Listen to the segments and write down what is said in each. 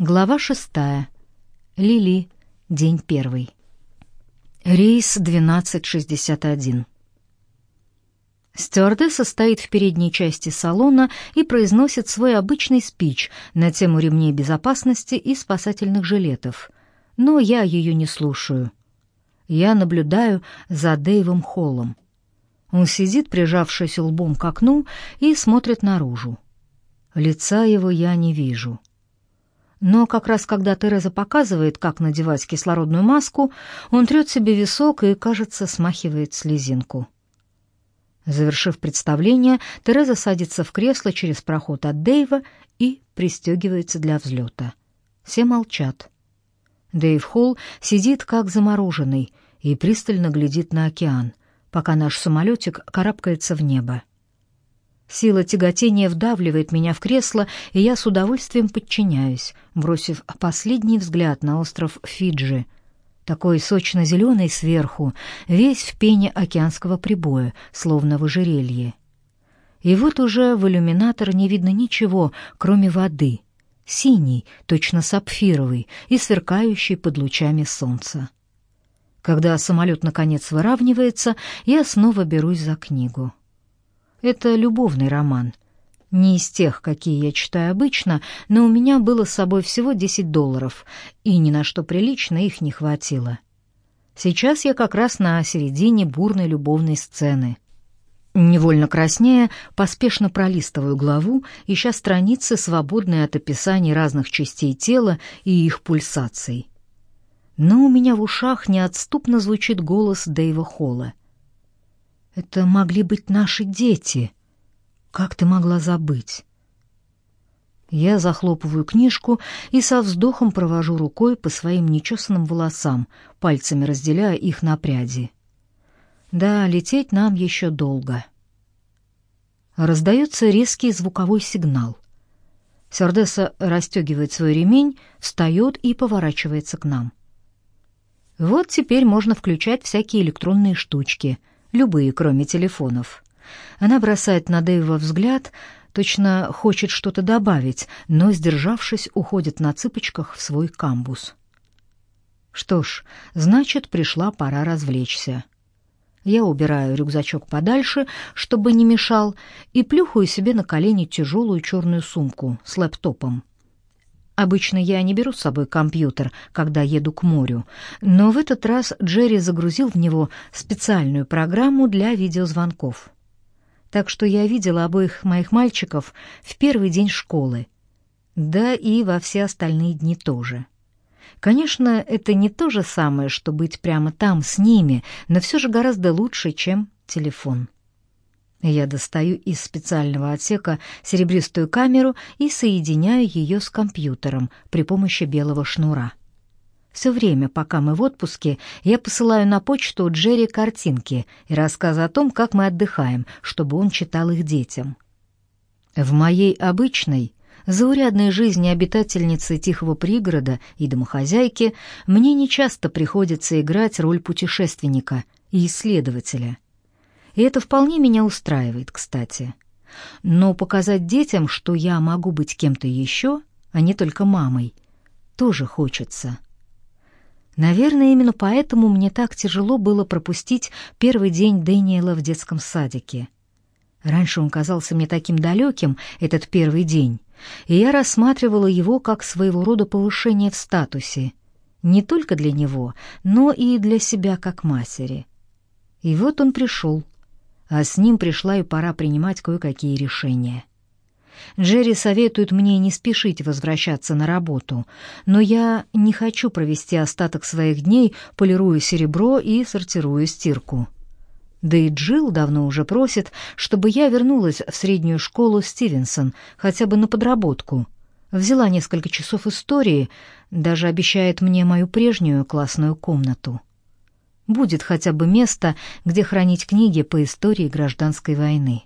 Глава шестая. Лили. День первый. Рейс 1261. Стюардесса стоит в передней части салона и произносит свой обычный спич на тему ремней безопасности и спасательных жилетов. Но я ее не слушаю. Я наблюдаю за Дэйвом Холлом. Он сидит, прижавшись лбом к окну, и смотрит наружу. Лица его я не вижу. Но как раз когда Тереза показывает, как надевать кислородную маску, он трет себе висок и, кажется, смахивает слезинку. Завершив представление, Тереза садится в кресло через проход от Дэйва и пристегивается для взлета. Все молчат. Дэйв Холл сидит как замороженный и пристально глядит на океан, пока наш самолетик карабкается в небо. Сила тяготения вдавливает меня в кресло, и я с удовольствием подчиняюсь, бросив последний взгляд на остров Фиджи, такой сочно-зеленый сверху, весь в пене океанского прибоя, словно в ожерелье. И вот уже в иллюминатор не видно ничего, кроме воды, синий, точно сапфировый и сверкающий под лучами солнца. Когда самолет наконец выравнивается, я снова берусь за книгу. Это любовный роман. Не из тех, какие я читаю обычно, но у меня было с собой всего 10 долларов, и ни на что прилично их не хватило. Сейчас я как раз на середине бурной любовной сцены. Невольно краснея, поспешно пролистываю главу, ища страницы, свободные от описаний разных частей тела и их пульсаций. Но у меня в ушах неотступно звучит голос Дэйва Холла. Это могли быть наши дети. Как ты могла забыть? Я захлопываю книжку и со вздохом провожу рукой по своим нечесанным волосам, пальцами разделяя их на пряди. Да, лететь нам еще долго. Раздается резкий звуковой сигнал. Сердеса расстегивает свой ремень, встает и поворачивается к нам. Вот теперь можно включать всякие электронные штучки — любые, кроме телефонов. Она бросает на Дэйва взгляд, точно хочет что-то добавить, но, сдержавшись, уходит на цыпочках в свой камбус. Что ж, значит, пришла пора развлечься. Я убираю рюкзачок подальше, чтобы не мешал, и плюхаю себе на колени тяжелую черную сумку с лэптопом. Обычно я не беру с собой компьютер, когда еду к морю, но в этот раз Джерри загрузил в него специальную программу для видеозвонков. Так что я видела обоих моих мальчиков в первый день школы, да и во все остальные дни тоже. Конечно, это не то же самое, что быть прямо там с ними, но все же гораздо лучше, чем телефон. Я достаю из специального отсека серебристую камеру и соединяю ее с компьютером при помощи белого шнура. Все время, пока мы в отпуске, я посылаю на почту Джерри картинки и рассказы о том, как мы отдыхаем, чтобы он читал их детям. В моей обычной, заурядной жизни обитательницы тихого пригорода и домохозяйки мне нечасто приходится играть роль путешественника и исследователя — и это вполне меня устраивает, кстати. Но показать детям, что я могу быть кем-то еще, а не только мамой, тоже хочется. Наверное, именно поэтому мне так тяжело было пропустить первый день Дэниела в детском садике. Раньше он казался мне таким далеким, этот первый день, и я рассматривала его как своего рода повышение в статусе, не только для него, но и для себя как матери. И вот он пришел — а с ним пришла и пора принимать кое-какие решения. Джерри советует мне не спешить возвращаться на работу, но я не хочу провести остаток своих дней, полируя серебро и сортируя стирку. Да и Джилл давно уже просит, чтобы я вернулась в среднюю школу Стивенсон, хотя бы на подработку. Взяла несколько часов истории, даже обещает мне мою прежнюю классную комнату будет хотя бы место, где хранить книги по истории гражданской войны.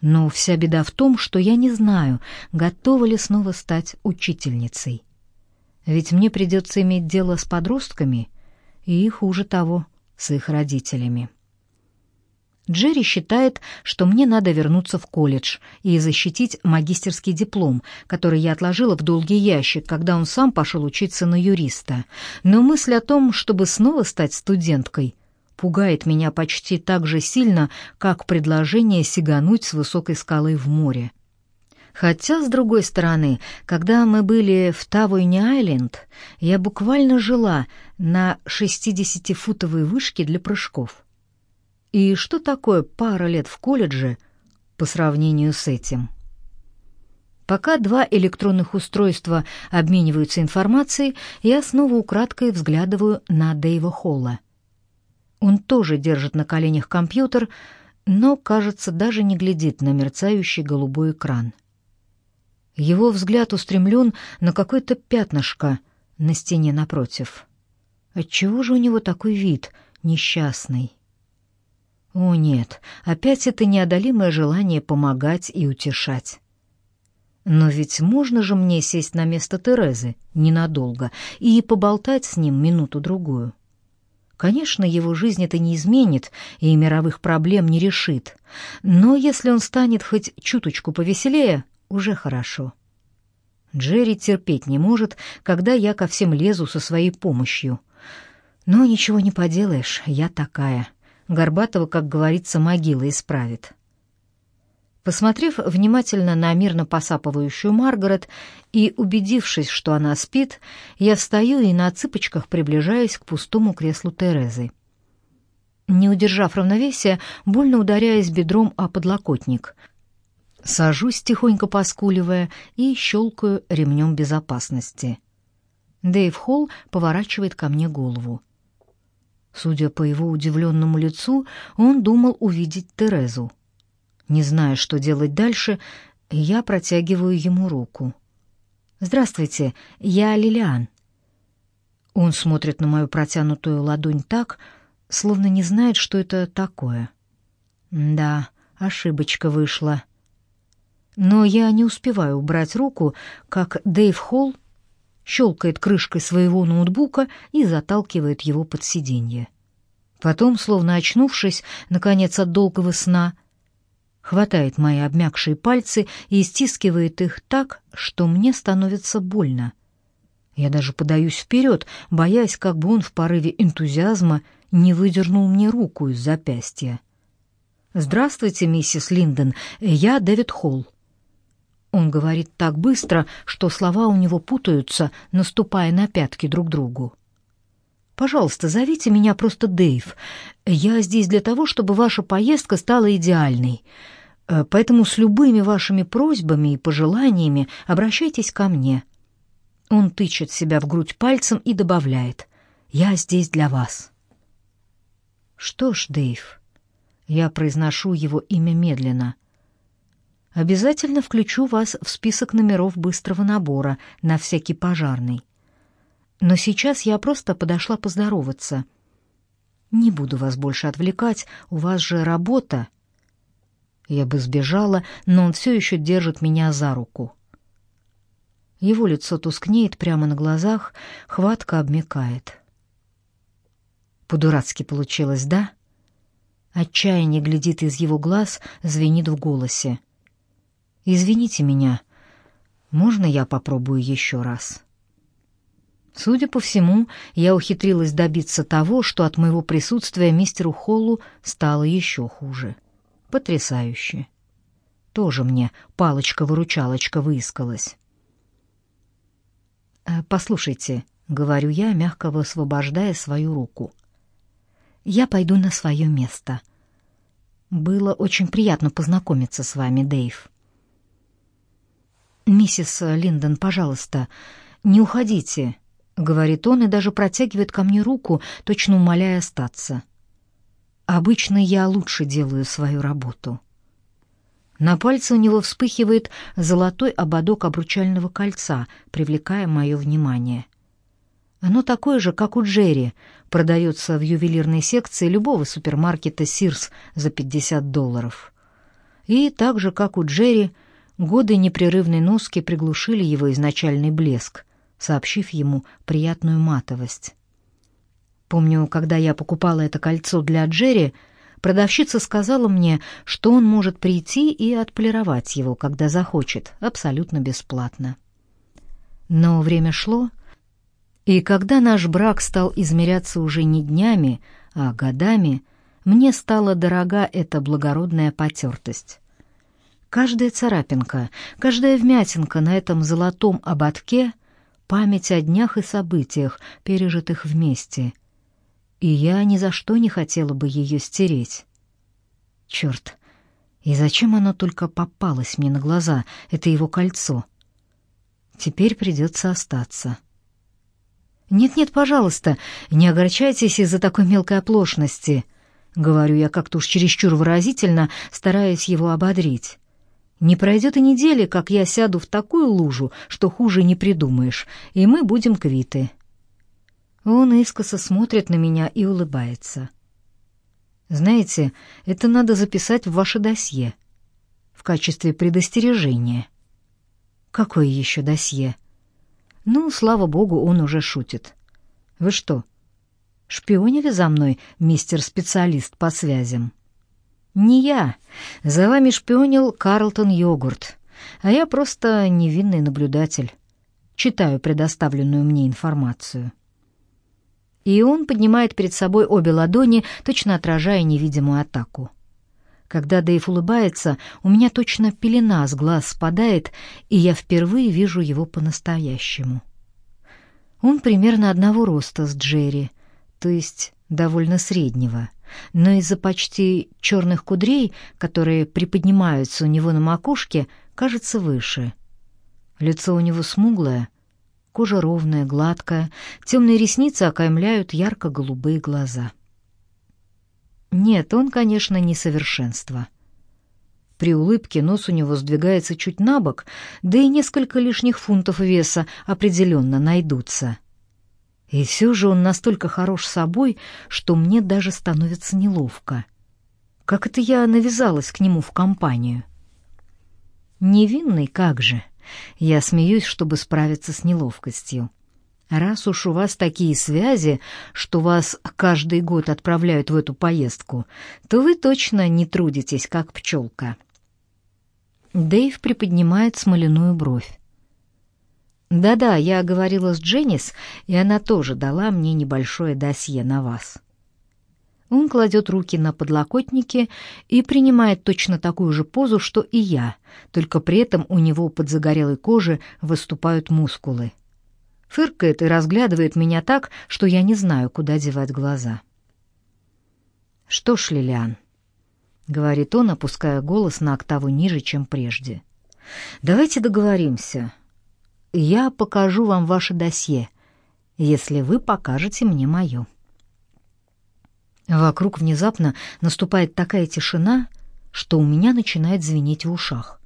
Но вся беда в том, что я не знаю, готова ли снова стать учительницей. Ведь мне придется иметь дело с подростками и, хуже того, с их родителями. Джерри считает, что мне надо вернуться в колледж и защитить магистерский диплом, который я отложила в долгий ящик, когда он сам пошел учиться на юриста. Но мысль о том, чтобы снова стать студенткой, пугает меня почти так же сильно, как предложение сигануть с высокой скалы в море. Хотя, с другой стороны, когда мы были в Тавойне-Айленд, я буквально жила на 60-футовой вышке для прыжков. И что такое пара лет в колледже по сравнению с этим? Пока два электронных устройства обмениваются информацией, я снова украдкой взглядываю на Дэйва Холла. Он тоже держит на коленях компьютер, но, кажется, даже не глядит на мерцающий голубой экран. Его взгляд устремлен на какое-то пятнышко на стене напротив. Отчего же у него такой вид несчастный? О нет, опять это неодолимое желание помогать и утешать. Но ведь можно же мне сесть на место Терезы ненадолго и поболтать с ним минуту-другую. Конечно, его жизнь это не изменит и мировых проблем не решит, но если он станет хоть чуточку повеселее, уже хорошо. Джерри терпеть не может, когда я ко всем лезу со своей помощью. Но ничего не поделаешь, я такая. Горбатого, как говорится, могила исправит. Посмотрев внимательно на мирно посапывающую Маргарет и убедившись, что она спит, я встаю и на цыпочках приближаюсь к пустому креслу Терезы. Не удержав равновесия, больно ударяясь бедром о подлокотник — Сажусь, тихонько поскуливая, и щелкаю ремнем безопасности. Дэйв Холл поворачивает ко мне голову. Судя по его удивленному лицу, он думал увидеть Терезу. Не зная, что делать дальше, я протягиваю ему руку. «Здравствуйте, я Лилиан». Он смотрит на мою протянутую ладонь так, словно не знает, что это такое. Да, ошибочка вышла. Но я не успеваю убрать руку, как Дэйв Холл щелкает крышкой своего ноутбука и заталкивает его под сиденье. Потом, словно очнувшись, наконец, от долгого сна, хватает мои обмякшие пальцы и стискивает их так, что мне становится больно. Я даже подаюсь вперед, боясь, как бы он в порыве энтузиазма не выдернул мне руку из запястья. «Здравствуйте, миссис Линдон, я Дэвид Холл. Он говорит так быстро, что слова у него путаются, наступая на пятки друг другу. Пожалуйста, зовите меня просто Дэйв. Я здесь для того, чтобы ваша поездка стала идеальной. Э, поэтому с любыми вашими просьбами и пожеланиями обращайтесь ко мне. Он тычет себя в грудь пальцем и добавляет: "Я здесь для вас". Что ж, Дэйв, я произношу его имя медленно. Обязательно включу вас в список номеров быстрого набора на всякий пожарный. Но сейчас я просто подошла поздороваться. Не буду вас больше отвлекать, у вас же работа. Я бы сбежала, но он все еще держит меня за руку. Его лицо тускнеет прямо на глазах, хватка обмякает. По-дурацки получилось, да? Отчаяние глядит из его глаз, звенит в голосе. Извините меня. Можно я попробую еще раз? Судя по всему, я ухитрилась добиться того, что от моего присутствия мистеру Холлу стало еще хуже. Потрясающе. Тоже мне палочка-выручалочка выискалась. «Э, «Послушайте», — говорю я, мягко высвобождая свою руку. «Я пойду на свое место. Было очень приятно познакомиться с вами, Дэйв». «Миссис Линдон, пожалуйста, не уходите», — говорит он и даже протягивает ко мне руку, точно умоляя остаться. «Обычно я лучше делаю свою работу». На пальце у него вспыхивает золотой ободок обручального кольца, привлекая мое внимание. Оно такое же, как у Джерри, продается в ювелирной секции любого супермаркета «Сирс» за 50 долларов. И так же, как у Джерри, Годы непрерывной носки приглушили его изначальный блеск, сообщив ему приятную матовость. Помню, когда я покупала это кольцо для Джерри, Продавщица сказала мне, что он может прийти и отполировать его, когда захочет, абсолютно бесплатно. Но время шло, и когда наш брак стал измеряться уже не днями, а годами, мне стала дорога эта благородная потертость. Каждая царапинка, каждая вмятинка на этом золотом ободке — память о днях и событиях, пережитых вместе. И я ни за что не хотела бы ее стереть. Черт, и зачем оно только попалось мне на глаза, это его кольцо? Теперь придется остаться. «Нет-нет, пожалуйста, не огорчайтесь из-за такой мелкой оплошности», — говорю я как-то уж чересчур выразительно, стараясь его ободрить. Не пройдет и недели, как я сяду в такую лужу, что хуже не придумаешь, и мы будем квиты. Он искоса смотрит на меня и улыбается. Знаете, это надо записать в ваше досье в качестве предостережения. Какое еще досье? Ну, слава богу, он уже шутит. Вы что, шпионили за мной, мистер-специалист по связям? «Не я. За вами шпионил Карлтон Йогурт, а я просто невинный наблюдатель. Читаю предоставленную мне информацию». И он поднимает перед собой обе ладони, точно отражая невидимую атаку. Когда Дэйв улыбается, у меня точно пелена с глаз спадает, и я впервые вижу его по-настоящему. Он примерно одного роста с Джерри, то есть довольно среднего — но из-за почти черных кудрей, которые приподнимаются у него на макушке, кажется выше. Лицо у него смуглое, кожа ровная, гладкая, темные ресницы окаймляют ярко-голубые глаза. Нет, он, конечно, не совершенство. При улыбке нос у него сдвигается чуть на бок, да и несколько лишних фунтов веса определенно найдутся. И все же он настолько хорош собой, что мне даже становится неловко. Как это я навязалась к нему в компанию? Невинный как же? Я смеюсь, чтобы справиться с неловкостью. Раз уж у вас такие связи, что вас каждый год отправляют в эту поездку, то вы точно не трудитесь, как пчелка. Дэйв приподнимает смоляную бровь. Да-да, я говорила с Дженнис, и она тоже дала мне небольшое досье на вас. Он кладет руки на подлокотники и принимает точно такую же позу, что и я, только при этом у него под загорелой кожей выступают мускулы. Фыркает и разглядывает меня так, что я не знаю, куда девать глаза. «Что ж, Лилиан», — говорит он, опуская голос на октаву ниже, чем прежде, — «давайте договоримся» я покажу вам ваше досье, если вы покажете мне мое». Вокруг внезапно наступает такая тишина, что у меня начинает звенеть в ушах.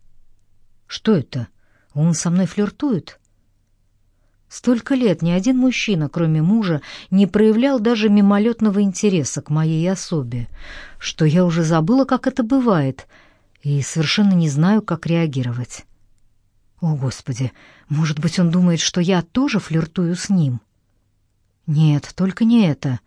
«Что это? Он со мной флиртует?» Столько лет ни один мужчина, кроме мужа, не проявлял даже мимолетного интереса к моей особе, что я уже забыла, как это бывает, и совершенно не знаю, как реагировать. О, Господи, может быть, он думает, что я тоже флиртую с ним? Нет, только не это.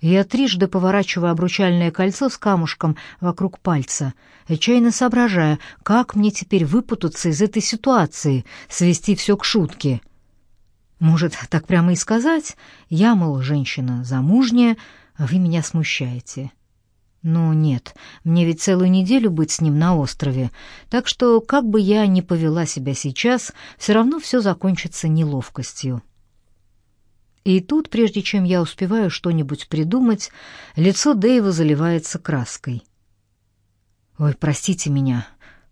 Я трижды поворачиваю обручальное кольцо с камушком вокруг пальца, отчаянно соображая, как мне теперь выпутаться из этой ситуации, свести все к шутке. Может, так прямо и сказать? Я, мол, женщина замужняя, а вы меня смущаете. Ну нет, мне ведь целую неделю быть с ним на острове, так что как бы я ни повела себя сейчас, все равно все закончится неловкостью. И тут, прежде чем я успеваю что-нибудь придумать, лицо Дэйва заливается краской. «Ой, простите меня,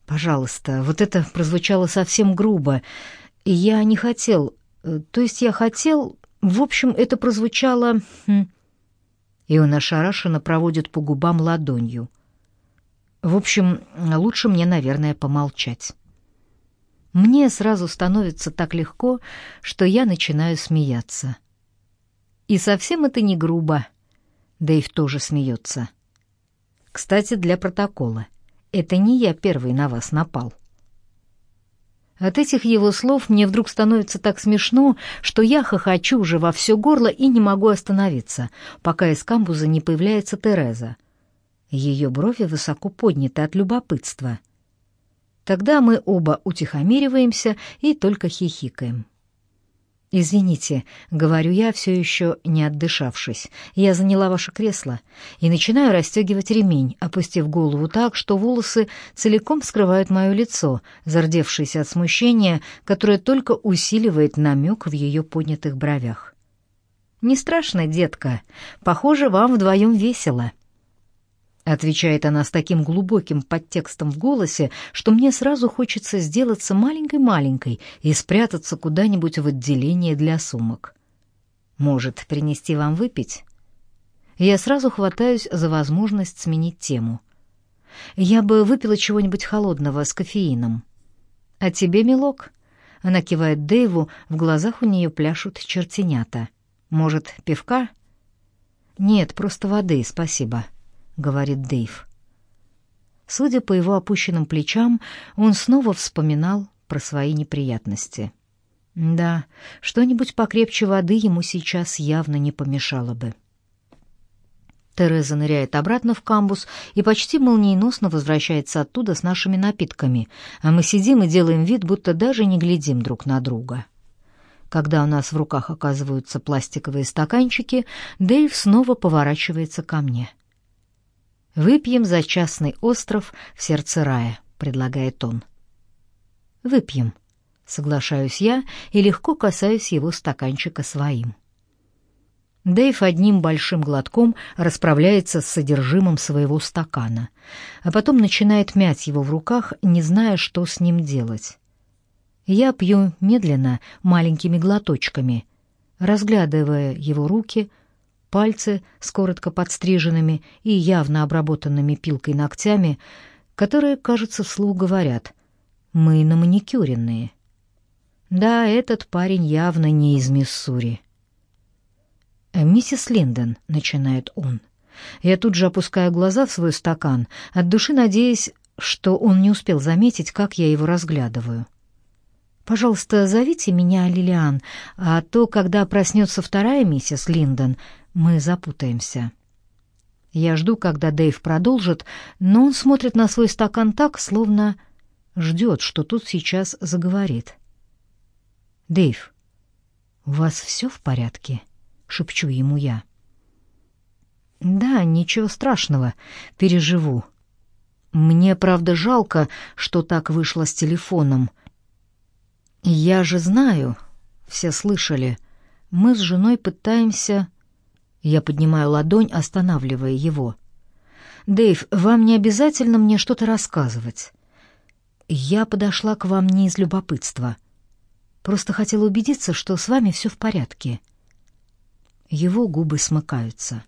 пожалуйста, вот это прозвучало совсем грубо, я не хотел, э, то есть я хотел, в общем, это прозвучало...» хм, и он ошарашенно проводит по губам ладонью. В общем, лучше мне, наверное, помолчать. Мне сразу становится так легко, что я начинаю смеяться. И совсем это не грубо. Дэйв тоже смеется. Кстати, для протокола. Это не я первый на вас напал. От этих его слов мне вдруг становится так смешно, что я хохочу уже во все горло и не могу остановиться, пока из камбуза не появляется Тереза. Ее брови высоко подняты от любопытства. Тогда мы оба утихомириваемся и только хихикаем. «Извините», — говорю я, все еще не отдышавшись. «Я заняла ваше кресло и начинаю расстегивать ремень, опустив голову так, что волосы целиком скрывают мое лицо, зардевшееся от смущения, которое только усиливает намек в ее поднятых бровях. «Не страшно, детка. Похоже, вам вдвоем весело». Отвечает она с таким глубоким подтекстом в голосе, что мне сразу хочется сделаться маленькой-маленькой и спрятаться куда-нибудь в отделение для сумок. «Может, принести вам выпить?» Я сразу хватаюсь за возможность сменить тему. «Я бы выпила чего-нибудь холодного с кофеином». «А тебе, милок?» Она кивает Дэйву, в глазах у нее пляшут чертенята. «Может, пивка?» «Нет, просто воды, спасибо» говорит Дэйв. Судя по его опущенным плечам, он снова вспоминал про свои неприятности. Да, что-нибудь покрепче воды ему сейчас явно не помешало бы. Тереза ныряет обратно в камбус и почти молниеносно возвращается оттуда с нашими напитками, а мы сидим и делаем вид, будто даже не глядим друг на друга. Когда у нас в руках оказываются пластиковые стаканчики, Дэйв снова поворачивается ко мне. «Выпьем за частный остров в сердце рая», — предлагает он. «Выпьем», — соглашаюсь я и легко касаюсь его стаканчика своим. Дэйв одним большим глотком расправляется с содержимым своего стакана, а потом начинает мять его в руках, не зная, что с ним делать. Я пью медленно, маленькими глоточками, разглядывая его руки, пальцы с коротко подстриженными и явно обработанными пилкой ногтями, которые, кажется, вслух говорят «Мы на маникюренные». Да, этот парень явно не из Миссури. «Э, «Миссис Линдон», — начинает он. Я тут же опускаю глаза в свой стакан, от души надеясь, что он не успел заметить, как я его разглядываю. «Пожалуйста, зовите меня Лилиан, а то, когда проснется вторая миссис Линдон, мы запутаемся. Я жду, когда Дэйв продолжит, но он смотрит на свой стакан так, словно ждет, что тут сейчас заговорит. «Дэйв, у вас все в порядке?» — шепчу ему я. «Да, ничего страшного, переживу. Мне, правда, жалко, что так вышло с телефоном. Я же знаю, все слышали, мы с женой пытаемся я поднимаю ладонь, останавливая его. «Дэйв, вам не обязательно мне что-то рассказывать. Я подошла к вам не из любопытства. Просто хотела убедиться, что с вами все в порядке». Его губы смыкаются.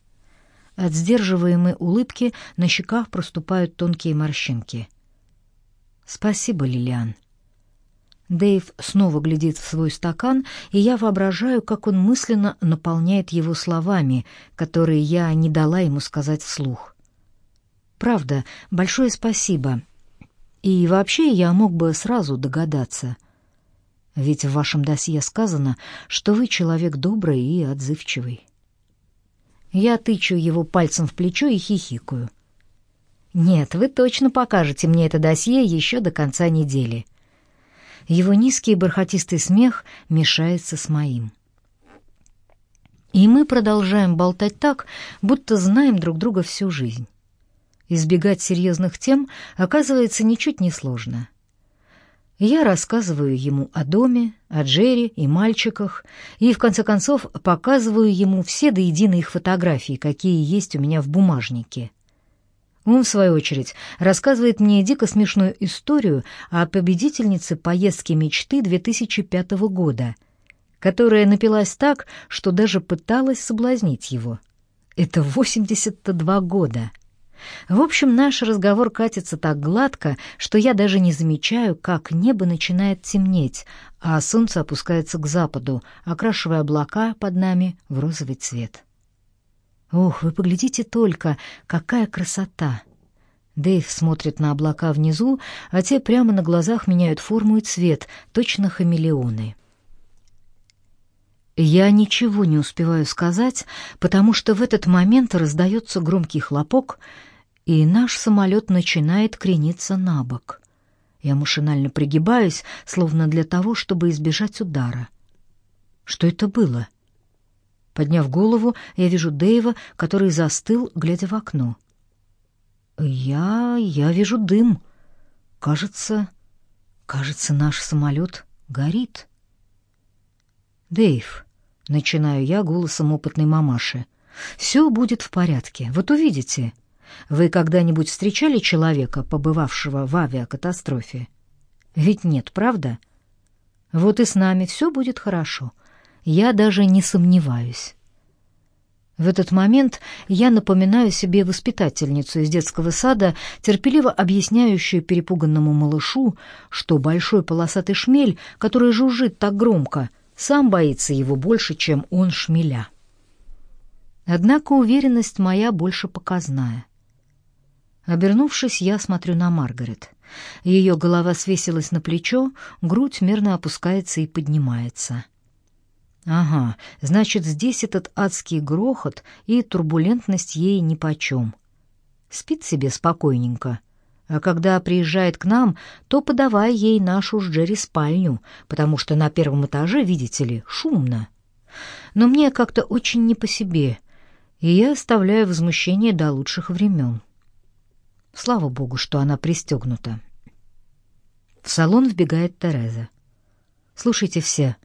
От сдерживаемой улыбки на щеках проступают тонкие морщинки. «Спасибо, Лилиан». Дэйв снова глядит в свой стакан, и я воображаю, как он мысленно наполняет его словами, которые я не дала ему сказать вслух. «Правда, большое спасибо. И вообще я мог бы сразу догадаться. Ведь в вашем досье сказано, что вы человек добрый и отзывчивый». Я тычу его пальцем в плечо и хихикаю. «Нет, вы точно покажете мне это досье еще до конца недели». Его низкий бархатистый смех мешается с моим. И мы продолжаем болтать так, будто знаем друг друга всю жизнь. Избегать серьезных тем оказывается ничуть не сложно. Я рассказываю ему о доме, о Джерри и мальчиках, и, в конце концов, показываю ему все до единой их фотографии, какие есть у меня в бумажнике. Он, в свою очередь, рассказывает мне дико смешную историю о победительнице поездки мечты 2005 года, которая напилась так, что даже пыталась соблазнить его. Это 82 года. В общем, наш разговор катится так гладко, что я даже не замечаю, как небо начинает темнеть, а солнце опускается к западу, окрашивая облака под нами в розовый цвет. Ох, вы поглядите только, какая красота! Дэйв смотрит на облака внизу, а те прямо на глазах меняют форму и цвет, точно хамелеоны. Я ничего не успеваю сказать, потому что в этот момент раздается громкий хлопок, и наш самолет начинает крениться на бок. Я машинально пригибаюсь, словно для того, чтобы избежать удара. Что это было? Подняв голову, я вижу Дэйва, который застыл, глядя в окно. Я... я вижу дым. Кажется... кажется, наш самолет горит. Дэйв, начинаю я голосом опытной мамаши. Все будет в порядке. Вот увидите. Вы когда-нибудь встречали человека, побывавшего в авиакатастрофе? Ведь нет, правда? Вот и с нами все будет хорошо. Я даже не сомневаюсь. В этот момент я напоминаю себе воспитательницу из детского сада, терпеливо объясняющую перепуганному малышу, что большой полосатый шмель, который жужжит так громко, сам боится его больше, чем он шмеля. Однако уверенность моя больше показная. Обернувшись, я смотрю на Маргарет. Ее голова свесилась на плечо, грудь мерно опускается и поднимается. Ага, значит, здесь этот адский грохот и турбулентность ей нипочем. Спит себе спокойненько. А когда приезжает к нам, то подавай ей нашу с Джерри спальню, потому что на первом этаже, видите ли, шумно. Но мне как-то очень не по себе, и я оставляю возмущение до лучших времен. Слава богу, что она пристегнута. В салон вбегает Тереза. «Слушайте все,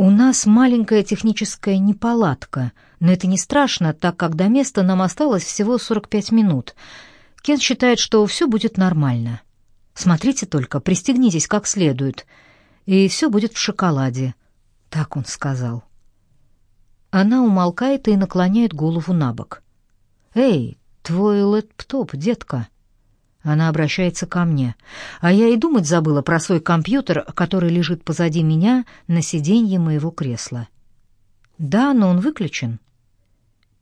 у нас маленькая техническая неполадка, но это не страшно, так как до места нам осталось всего 45 минут. Кен считает, что все будет нормально. Смотрите только, пристегнитесь как следует, и все будет в шоколаде». Так он сказал. Она умолкает и наклоняет голову на бок. «Эй, твой лэптоп, детка!» Она обращается ко мне. А я и думать забыла про свой компьютер, который лежит позади меня на сиденье моего кресла. Да, но он выключен.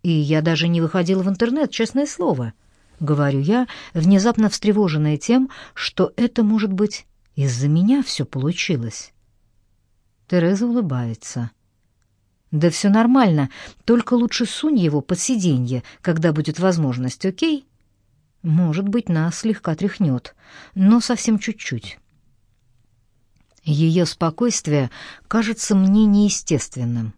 И я даже не выходила в интернет, честное слово. Говорю я, внезапно встревоженная тем, что это, может быть, из-за меня все получилось. Тереза улыбается. «Да все нормально, только лучше сунь его под сиденье, когда будет возможность, окей?» Может быть, нас слегка тряхнет, но совсем чуть-чуть. Ее спокойствие кажется мне неестественным.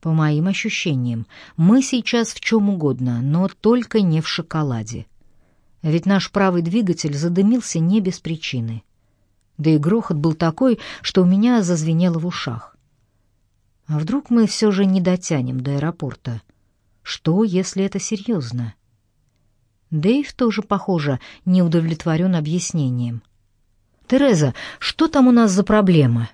По моим ощущениям, мы сейчас в чем угодно, но только не в шоколаде. Ведь наш правый двигатель задымился не без причины. Да и грохот был такой, что у меня зазвенело в ушах. А вдруг мы все же не дотянем до аэропорта? Что, если это серьезно? Дэйв тоже, похоже, не удовлетворен объяснением. «Тереза, что там у нас за проблема?»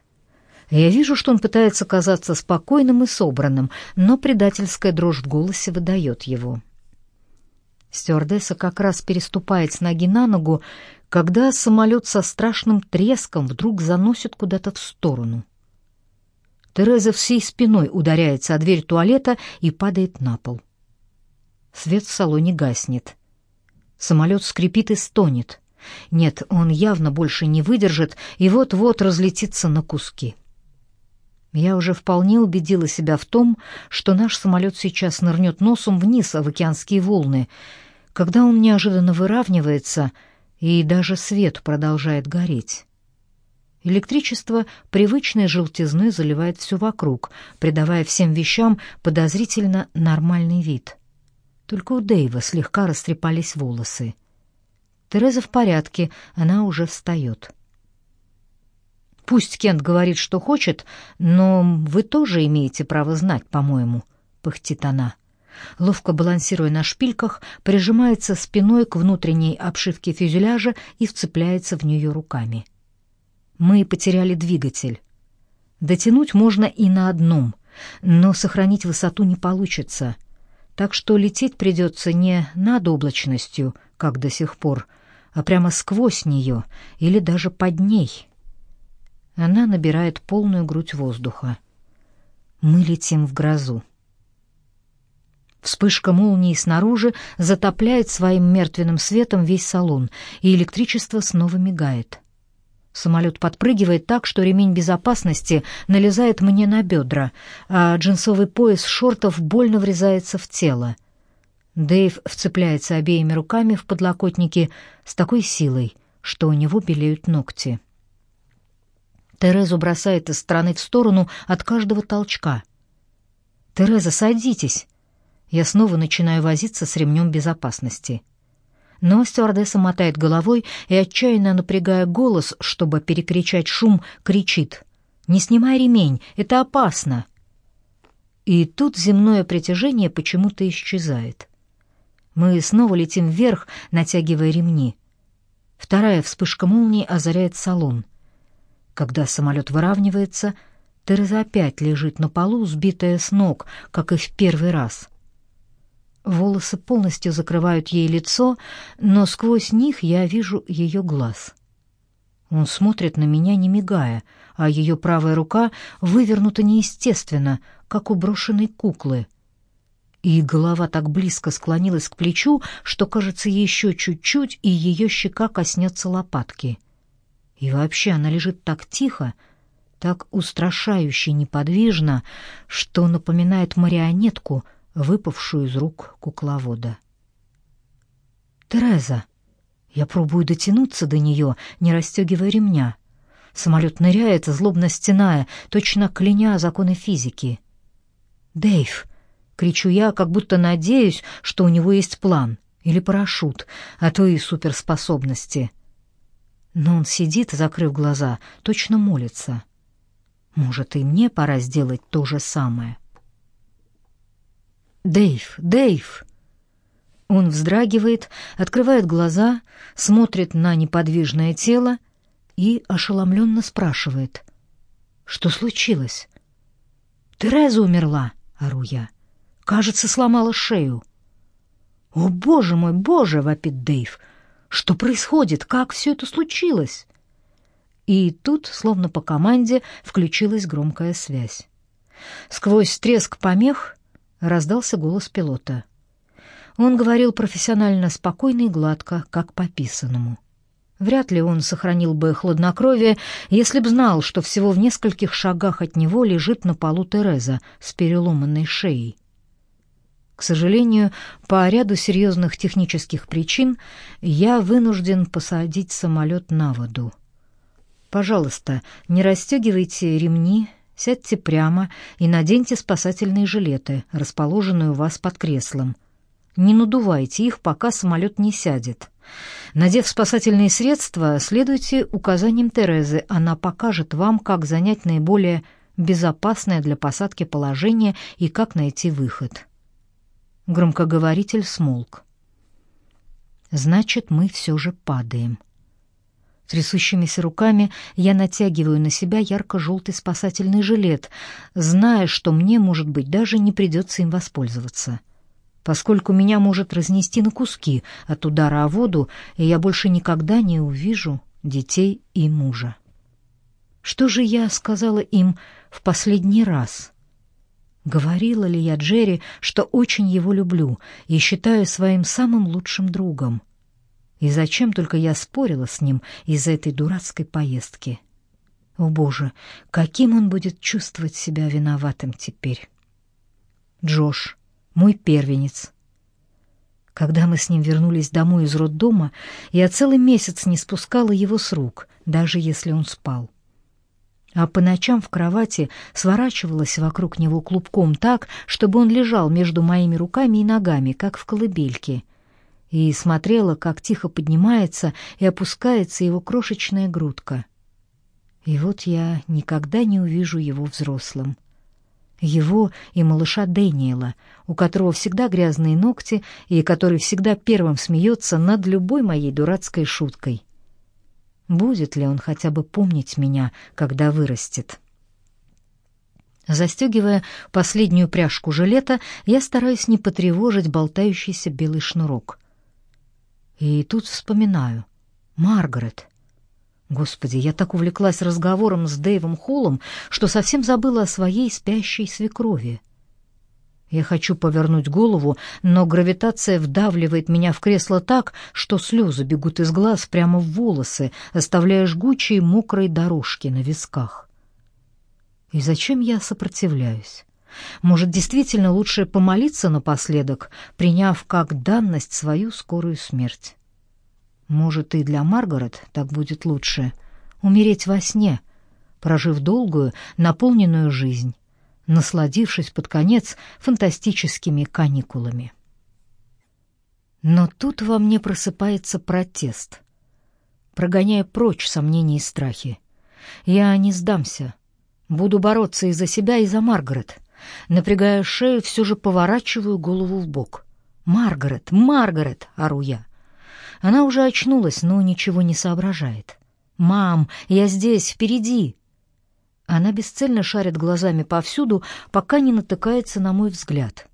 Я вижу, что он пытается казаться спокойным и собранным, но предательская дрожь в голосе выдает его. Стюардесса как раз переступает с ноги на ногу, когда самолет со страшным треском вдруг заносит куда-то в сторону. Тереза всей спиной ударяется о дверь туалета и падает на пол. Свет в салоне гаснет. Самолет скрипит и стонет. Нет, он явно больше не выдержит и вот-вот разлетится на куски. Я уже вполне убедила себя в том, что наш самолет сейчас нырнет носом вниз в океанские волны, когда он неожиданно выравнивается, и даже свет продолжает гореть. Электричество привычной желтизной заливает все вокруг, придавая всем вещам подозрительно нормальный вид. Только у Дэйва слегка растрепались волосы. Тереза в порядке, она уже встает. «Пусть Кент говорит, что хочет, но вы тоже имеете право знать, по-моему», — пыхтит она. Ловко балансируя на шпильках, прижимается спиной к внутренней обшивке фюзеляжа и вцепляется в нее руками. «Мы потеряли двигатель. Дотянуть можно и на одном, но сохранить высоту не получится» так что лететь придется не над облачностью, как до сих пор, а прямо сквозь нее или даже под ней. Она набирает полную грудь воздуха. Мы летим в грозу. Вспышка молнии снаружи затопляет своим мертвенным светом весь салон, и электричество снова мигает. Самолет подпрыгивает так, что ремень безопасности налезает мне на бедра, а джинсовый пояс шортов больно врезается в тело. Дэйв вцепляется обеими руками в подлокотники с такой силой, что у него белеют ногти. Терезу бросает из стороны в сторону от каждого толчка. «Тереза, садитесь!» Я снова начинаю возиться с ремнем безопасности. Но стюардесса мотает головой и, отчаянно напрягая голос, чтобы перекричать шум, кричит. «Не снимай ремень, это опасно!» И тут земное притяжение почему-то исчезает. Мы снова летим вверх, натягивая ремни. Вторая вспышка молнии озаряет салон. Когда самолет выравнивается, Тереза опять лежит на полу, сбитая с ног, как и в первый раз. Волосы полностью закрывают ей лицо, но сквозь них я вижу ее глаз. Он смотрит на меня, не мигая, а ее правая рука вывернута неестественно, как у брошенной куклы. И голова так близко склонилась к плечу, что, кажется, еще чуть-чуть, и ее щека коснется лопатки. И вообще она лежит так тихо, так устрашающе неподвижно, что напоминает марионетку, выпавшую из рук кукловода. «Тереза!» Я пробую дотянуться до нее, не расстегивая ремня. Самолет ныряет, злобно стеная, точно кляня законы физики. «Дэйв!» — кричу я, как будто надеюсь, что у него есть план или парашют, а то и суперспособности — но он сидит, закрыв глаза, точно молится. Может, и мне пора сделать то же самое. «Дэйв! Дэйв!» Он вздрагивает, открывает глаза, смотрит на неподвижное тело и ошеломленно спрашивает. «Что случилось?» «Тереза умерла!» — ору я. «Кажется, сломала шею». «О, боже мой, боже!» — вопит Дэйв. Что происходит? Как все это случилось? И тут, словно по команде, включилась громкая связь. Сквозь треск помех раздался голос пилота. Он говорил профессионально спокойно и гладко, как по писанному. Вряд ли он сохранил бы хладнокровие, если б знал, что всего в нескольких шагах от него лежит на полу Тереза с переломанной шеей. К сожалению, по ряду серьезных технических причин я вынужден посадить самолет на воду. Пожалуйста, не расстегивайте ремни, сядьте прямо и наденьте спасательные жилеты, расположенные у вас под креслом. Не надувайте их, пока самолет не сядет. Надев спасательные средства, следуйте указаниям Терезы. Она покажет вам, как занять наиболее безопасное для посадки положение и как найти выход. Громкоговоритель смолк. Значит, мы все же падаем. Трясущимися руками я натягиваю на себя ярко-желтый спасательный жилет, зная, что мне, может быть, даже не придется им воспользоваться. Поскольку меня может разнести на куски от удара о воду, и я больше никогда не увижу детей и мужа. Что же я сказала им в последний раз? Говорила ли я Джерри, что очень его люблю и считаю своим самым лучшим другом? И зачем только я спорила с ним из-за этой дурацкой поездки? О, Боже, каким он будет чувствовать себя виноватым теперь? Джош, мой первенец. Когда мы с ним вернулись домой из роддома, я целый месяц не спускала его с рук, даже если он спал а по ночам в кровати сворачивалась вокруг него клубком так, чтобы он лежал между моими руками и ногами, как в колыбельке, и смотрела, как тихо поднимается и опускается его крошечная грудка. И вот я никогда не увижу его взрослым. Его и малыша Дэниела, у которого всегда грязные ногти и который всегда первым смеется над любой моей дурацкой шуткой. Будет ли он хотя бы помнить меня, когда вырастет? Застегивая последнюю пряжку жилета, я стараюсь не потревожить болтающийся белый шнурок. И тут вспоминаю. Маргарет. Господи, я так увлеклась разговором с Дэйвом Холлом, что совсем забыла о своей спящей свекрови. Я хочу повернуть голову, но гравитация вдавливает меня в кресло так, что слезы бегут из глаз прямо в волосы, оставляя жгучие мокрые дорожки на висках. И зачем я сопротивляюсь? Может, действительно лучше помолиться напоследок, приняв как данность свою скорую смерть? Может, и для Маргарет так будет лучше умереть во сне, прожив долгую, наполненную жизнь, насладившись под конец фантастическими каникулами. Но тут во мне просыпается протест, прогоняя прочь сомнения и страхи. Я не сдамся. Буду бороться и за себя, и за Маргарет. Напрягая шею, все же поворачиваю голову в бок. «Маргарет! Маргарет!» — ору я. Она уже очнулась, но ничего не соображает. «Мам, я здесь, впереди!» Она бесцельно шарит глазами повсюду, пока не натыкается на мой взгляд.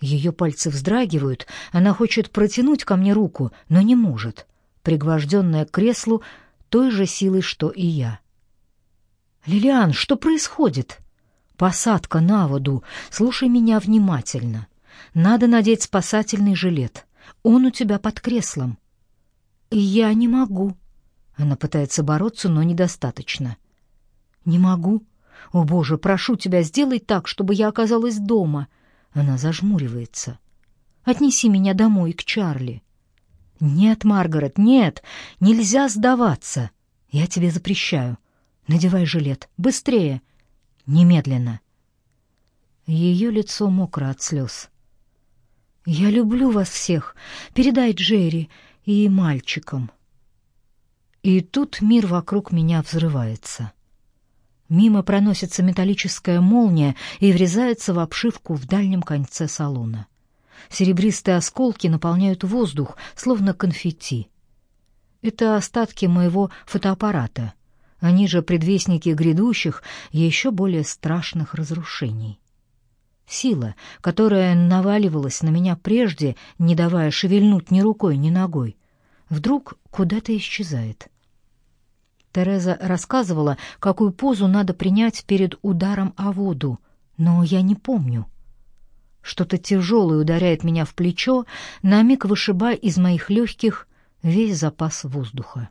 Ее пальцы вздрагивают, она хочет протянуть ко мне руку, но не может, пригвожденная к креслу той же силой, что и я. «Лилиан, что происходит?» «Посадка на воду. Слушай меня внимательно. Надо надеть спасательный жилет. Он у тебя под креслом». «Я не могу». Она пытается бороться, но недостаточно. «Не могу. О, Боже, прошу тебя, сделай так, чтобы я оказалась дома». Она зажмуривается. «Отнеси меня домой, к Чарли». «Нет, Маргарет, нет, нельзя сдаваться. Я тебе запрещаю. Надевай жилет. Быстрее. Немедленно». Ее лицо мокро от слез. «Я люблю вас всех. Передай Джерри и мальчикам». И тут мир вокруг меня взрывается. Мимо проносится металлическая молния и врезается в обшивку в дальнем конце салона. Серебристые осколки наполняют воздух, словно конфетти. Это остатки моего фотоаппарата. Они же предвестники грядущих, еще более страшных разрушений. Сила, которая наваливалась на меня прежде, не давая шевельнуть ни рукой, ни ногой, вдруг куда-то исчезает. Тереза рассказывала, какую позу надо принять перед ударом о воду, но я не помню. Что-то тяжелое ударяет меня в плечо, на миг вышибая из моих легких весь запас воздуха.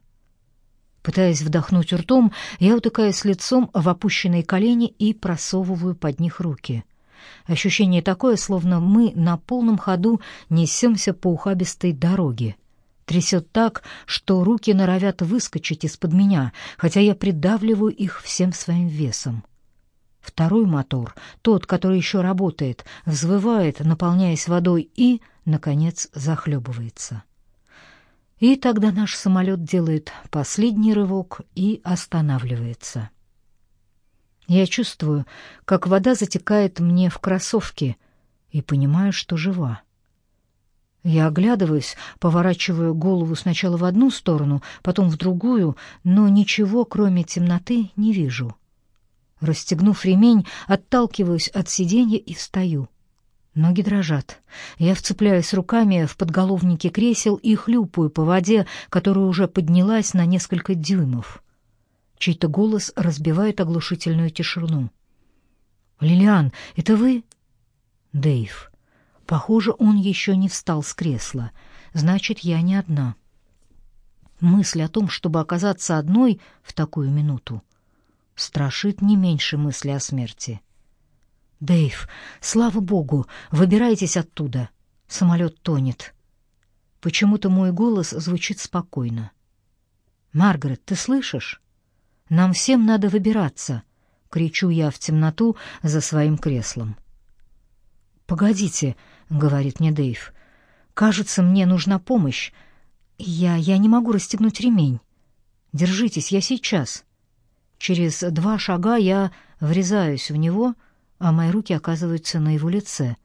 Пытаясь вдохнуть ртом, я утыкаюсь лицом в опущенные колени и просовываю под них руки. Ощущение такое, словно мы на полном ходу несемся по ухабистой дороге. Трясет так, что руки норовят выскочить из-под меня, хотя я придавливаю их всем своим весом. Второй мотор, тот, который еще работает, взвывает, наполняясь водой, и, наконец, захлебывается. И тогда наш самолет делает последний рывок и останавливается. Я чувствую, как вода затекает мне в кроссовки, и понимаю, что жива. Я оглядываюсь, поворачиваю голову сначала в одну сторону, потом в другую, но ничего, кроме темноты, не вижу. Расстегнув ремень, отталкиваюсь от сиденья и встаю. Ноги дрожат. Я вцепляюсь руками в подголовники кресел и хлюпаю по воде, которая уже поднялась на несколько дюймов. Чей-то голос разбивает оглушительную тишину. «Лилиан, это вы?» «Дэйв». Похоже, он еще не встал с кресла. Значит, я не одна. Мысль о том, чтобы оказаться одной в такую минуту, страшит не меньше мысли о смерти. «Дэйв, слава богу, выбирайтесь оттуда. Самолет тонет». Почему-то мой голос звучит спокойно. «Маргарет, ты слышишь? Нам всем надо выбираться», — кричу я в темноту за своим креслом. «Погодите», — говорит мне Дэйв. «Кажется, мне нужна помощь. Я... я не могу расстегнуть ремень. Держитесь, я сейчас». Через два шага я врезаюсь в него, а мои руки оказываются на его лице.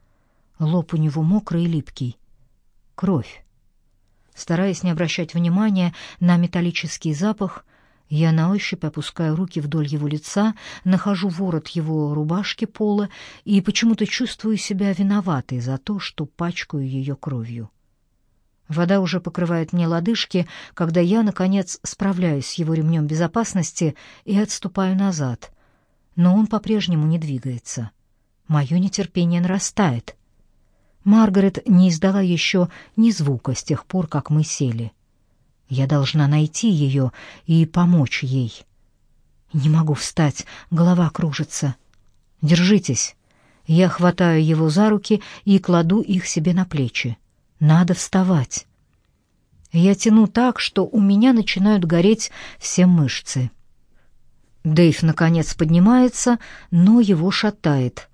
Лоб у него мокрый и липкий. Кровь. Стараясь не обращать внимания на металлический запах, я на ощупь опускаю руки вдоль его лица, нахожу ворот его рубашки пола и почему-то чувствую себя виноватой за то, что пачкаю ее кровью. Вода уже покрывает мне лодыжки, когда я, наконец, справляюсь с его ремнем безопасности и отступаю назад. Но он по-прежнему не двигается. Мое нетерпение нарастает. Маргарет не издала еще ни звука с тех пор, как мы сели. Я должна найти ее и помочь ей. Не могу встать, голова кружится. Держитесь. Я хватаю его за руки и кладу их себе на плечи. Надо вставать. Я тяну так, что у меня начинают гореть все мышцы. Дэйв, наконец, поднимается, но его шатает,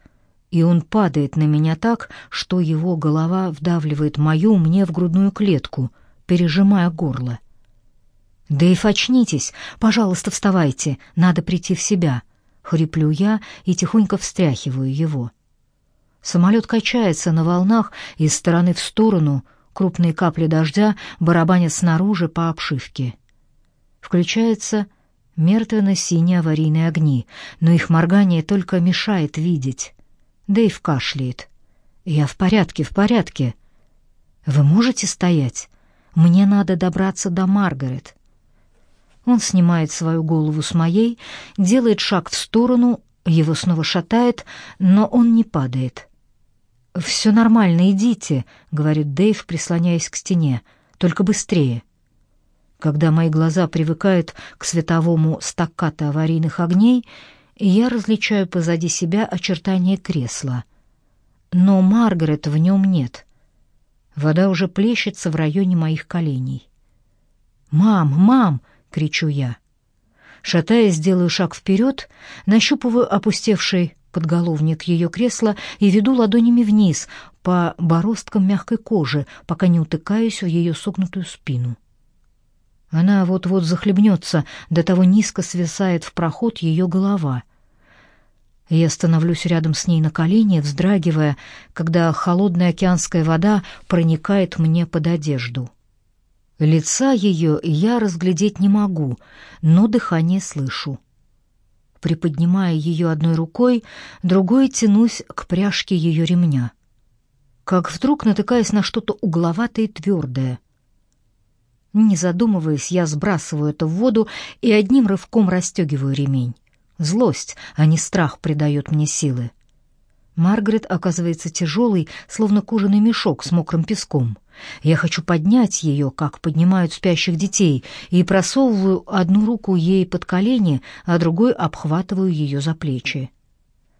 и он падает на меня так, что его голова вдавливает мою мне в грудную клетку, пережимая горло. «Дэйв, очнитесь! Пожалуйста, вставайте! Надо прийти в себя!» — хриплю я и тихонько встряхиваю его. Самолет качается на волнах из стороны в сторону, крупные капли дождя барабанят снаружи по обшивке. Включается мертвенно-синие аварийные огни, но их моргание только мешает видеть. Дэйв кашляет. «Я в порядке, в порядке». «Вы можете стоять? Мне надо добраться до Маргарет». Он снимает свою голову с моей, делает шаг в сторону, его снова шатает, но он не падает. «Все нормально, идите», — говорит Дэйв, прислоняясь к стене. «Только быстрее». Когда мои глаза привыкают к световому стаккато аварийных огней, я различаю позади себя очертания кресла. Но Маргарет в нем нет. Вода уже плещется в районе моих коленей. «Мам, мам!» — кричу я. Шатаясь, делаю шаг вперед, нащупываю опустевший подголовник ее кресла и веду ладонями вниз по бороздкам мягкой кожи, пока не утыкаюсь в ее согнутую спину. Она вот-вот захлебнется, до того низко свисает в проход ее голова. Я становлюсь рядом с ней на колени, вздрагивая, когда холодная океанская вода проникает мне под одежду. Лица ее я разглядеть не могу, но дыхание слышу. Приподнимая ее одной рукой, другой тянусь к пряжке ее ремня. Как вдруг натыкаясь на что-то угловатое и твердое — не задумываясь, я сбрасываю это в воду и одним рывком расстегиваю ремень. Злость, а не страх придает мне силы. Маргарет оказывается тяжелой, словно кожаный мешок с мокрым песком. Я хочу поднять ее, как поднимают спящих детей, и просовываю одну руку ей под колени, а другой обхватываю ее за плечи.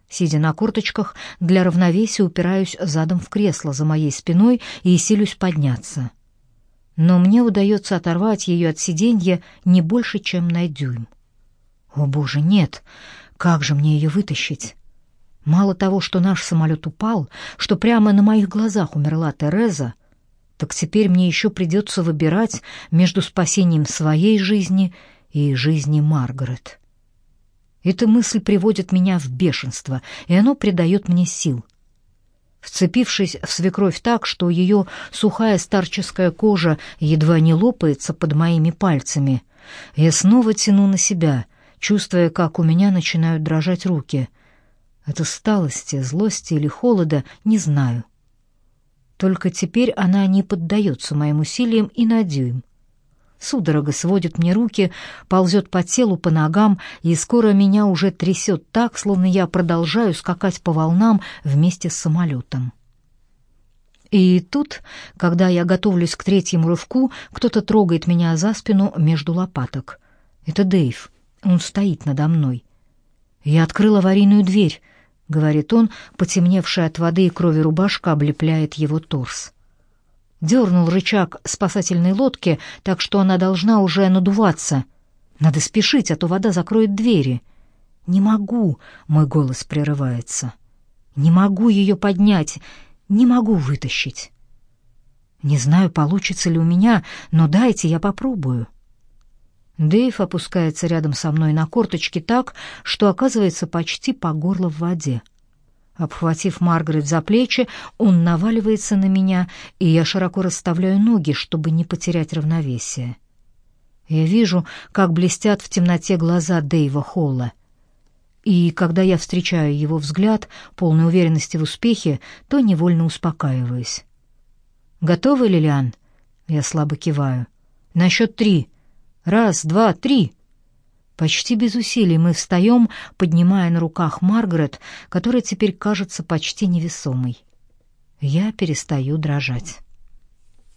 Сидя на корточках, для равновесия упираюсь задом в кресло за моей спиной и силюсь подняться но мне удается оторвать ее от сиденья не больше, чем на дюйм. О, боже, нет! Как же мне ее вытащить? Мало того, что наш самолет упал, что прямо на моих глазах умерла Тереза, так теперь мне еще придется выбирать между спасением своей жизни и жизни Маргарет. Эта мысль приводит меня в бешенство, и оно придает мне сил вцепившись в свекровь так, что ее сухая старческая кожа едва не лопается под моими пальцами. Я снова тяну на себя, чувствуя, как у меня начинают дрожать руки. От усталости, злости или холода не знаю. Только теперь она не поддается моим усилиям и на дюйм. Судорога сводит мне руки, ползет по телу, по ногам, и скоро меня уже трясет так, словно я продолжаю скакать по волнам вместе с самолетом. И тут, когда я готовлюсь к третьему рывку, кто-то трогает меня за спину между лопаток. Это Дэйв. Он стоит надо мной. «Я открыл аварийную дверь», — говорит он, потемневшая от воды и крови рубашка облепляет его торс дернул рычаг спасательной лодки, так что она должна уже надуваться. Надо спешить, а то вода закроет двери. «Не могу», — мой голос прерывается. «Не могу ее поднять, не могу вытащить». «Не знаю, получится ли у меня, но дайте я попробую». Дэйв опускается рядом со мной на корточки так, что оказывается почти по горло в воде. Обхватив Маргарет за плечи, он наваливается на меня, и я широко расставляю ноги, чтобы не потерять равновесие. Я вижу, как блестят в темноте глаза Дэйва Холла. И когда я встречаю его взгляд, полной уверенности в успехе, то невольно успокаиваюсь. «Готовы, Лилиан?» Я слабо киваю. «На счет три. Раз, два, три!» Почти без усилий мы встаем, поднимая на руках Маргарет, которая теперь кажется почти невесомой. Я перестаю дрожать.